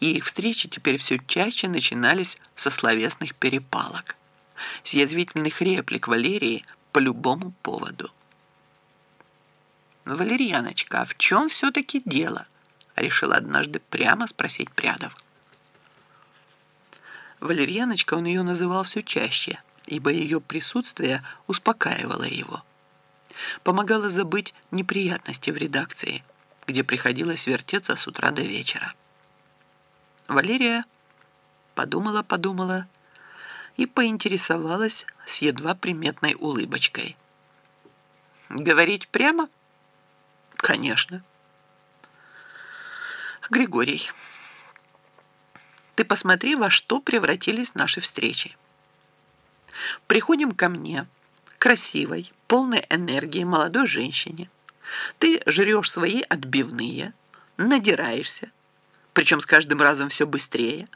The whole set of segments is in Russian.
и их встречи теперь все чаще начинались со словесных перепалок, с язвительных реплик Валерии по любому поводу. «Валерьяночка, а в чем все-таки дело?» решил однажды прямо спросить Прядов. Валерьяночка он ее называл все чаще, ибо ее присутствие успокаивало его. Помогало забыть неприятности в редакции, где приходилось вертеться с утра до вечера. Валерия подумала-подумала и поинтересовалась с едва приметной улыбочкой. «Говорить прямо?» «Конечно». «Григорий, ты посмотри, во что превратились наши встречи. Приходим ко мне, красивой, полной энергии молодой женщине. Ты жрешь свои отбивные, надираешься, причем с каждым разом все быстрее.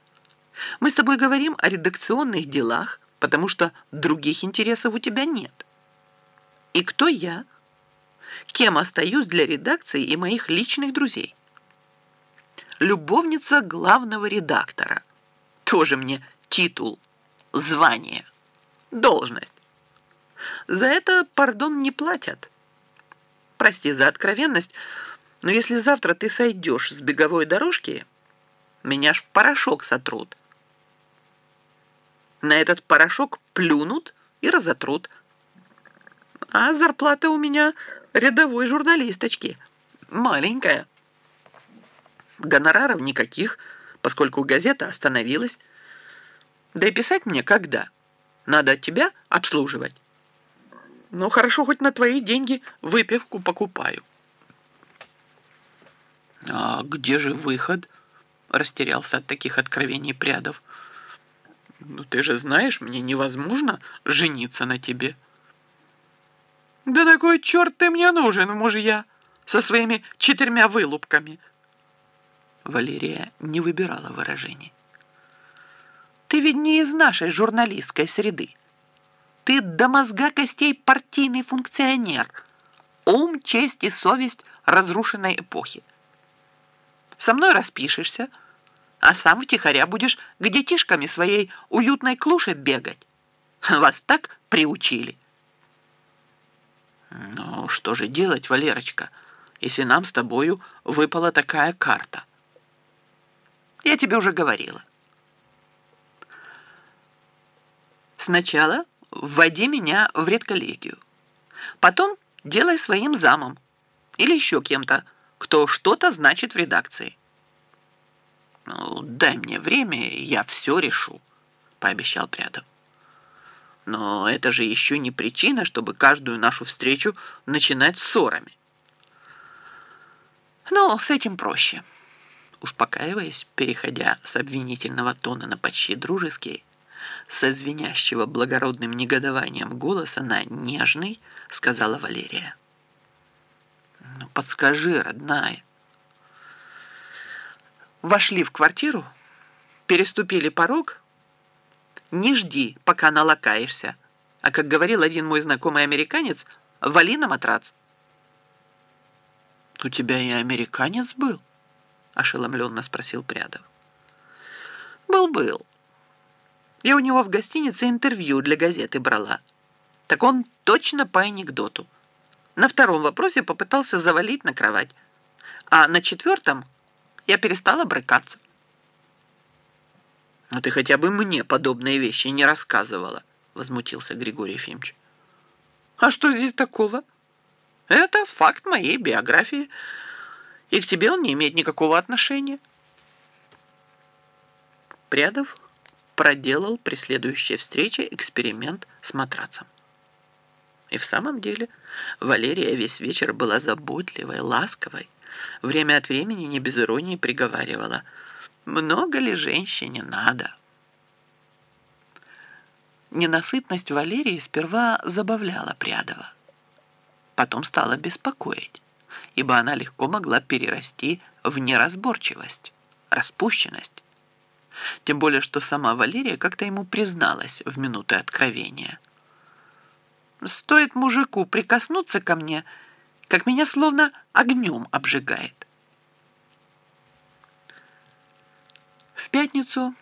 Мы с тобой говорим о редакционных делах, потому что других интересов у тебя нет. И кто я? Кем остаюсь для редакции и моих личных друзей? Любовница главного редактора. Тоже мне титул, звание, должность. За это, пардон, не платят. Прости за откровенность, но если завтра ты сойдешь с беговой дорожки, меня ж в порошок сотрут. На этот порошок плюнут и разотрут. А зарплата у меня рядовой журналисточки. Маленькая. Гонораров никаких, поскольку газета остановилась. Да и писать мне когда? Надо тебя обслуживать. Ну, хорошо, хоть на твои деньги выпивку покупаю. А где же выход? Растерялся от таких откровений Прядов. Ну, ты же знаешь, мне невозможно жениться на тебе. Да такой черт ты мне нужен, мужья, со своими четырьмя вылупками. Валерия не выбирала выражений. Ты ведь не из нашей журналистской среды. Ты до мозга костей партийный функционер. Ум, честь и совесть разрушенной эпохи. Со мной распишешься, а сам втихаря будешь к детишками своей уютной клуше бегать. Вас так приучили. Ну, что же делать, Валерочка, если нам с тобою выпала такая карта? Я тебе уже говорила. Сначала вводи меня в редколлегию. Потом делай своим замом или еще кем-то, кто что-то значит в редакции. Ну, дай мне время, я все решу, пообещал Прядов. Но это же еще не причина, чтобы каждую нашу встречу начинать ссорами. Ну, с этим проще. Успокаиваясь, переходя с обвинительного тона на почти дружеский, со звенящего благородным негодованием голоса на нежный, сказала Валерия. «Ну, подскажи, родная». Вошли в квартиру, переступили порог. Не жди, пока налакаешься. А как говорил один мой знакомый американец, вали на матрац. «У тебя и американец был?» – ошеломленно спросил Прядов. «Был-был. Я у него в гостинице интервью для газеты брала. Так он точно по анекдоту. На втором вопросе попытался завалить на кровать. А на четвертом я перестала брыкаться. «Ну ты хотя бы мне подобные вещи не рассказывала», возмутился Григорий Ефимович. «А что здесь такого? Это факт моей биографии, и к тебе он не имеет никакого отношения». Прядов проделал при следующей встрече эксперимент с матрацем. И в самом деле Валерия весь вечер была заботливой, ласковой. Время от времени не без иронии приговаривала. «Много ли женщине надо?» Ненасытность Валерии сперва забавляла Прядова. Потом стала беспокоить, ибо она легко могла перерасти в неразборчивость, распущенность тем более, что сама Валерия как-то ему призналась в минуты откровения. «Стоит мужику прикоснуться ко мне, как меня словно огнем обжигает». пятницу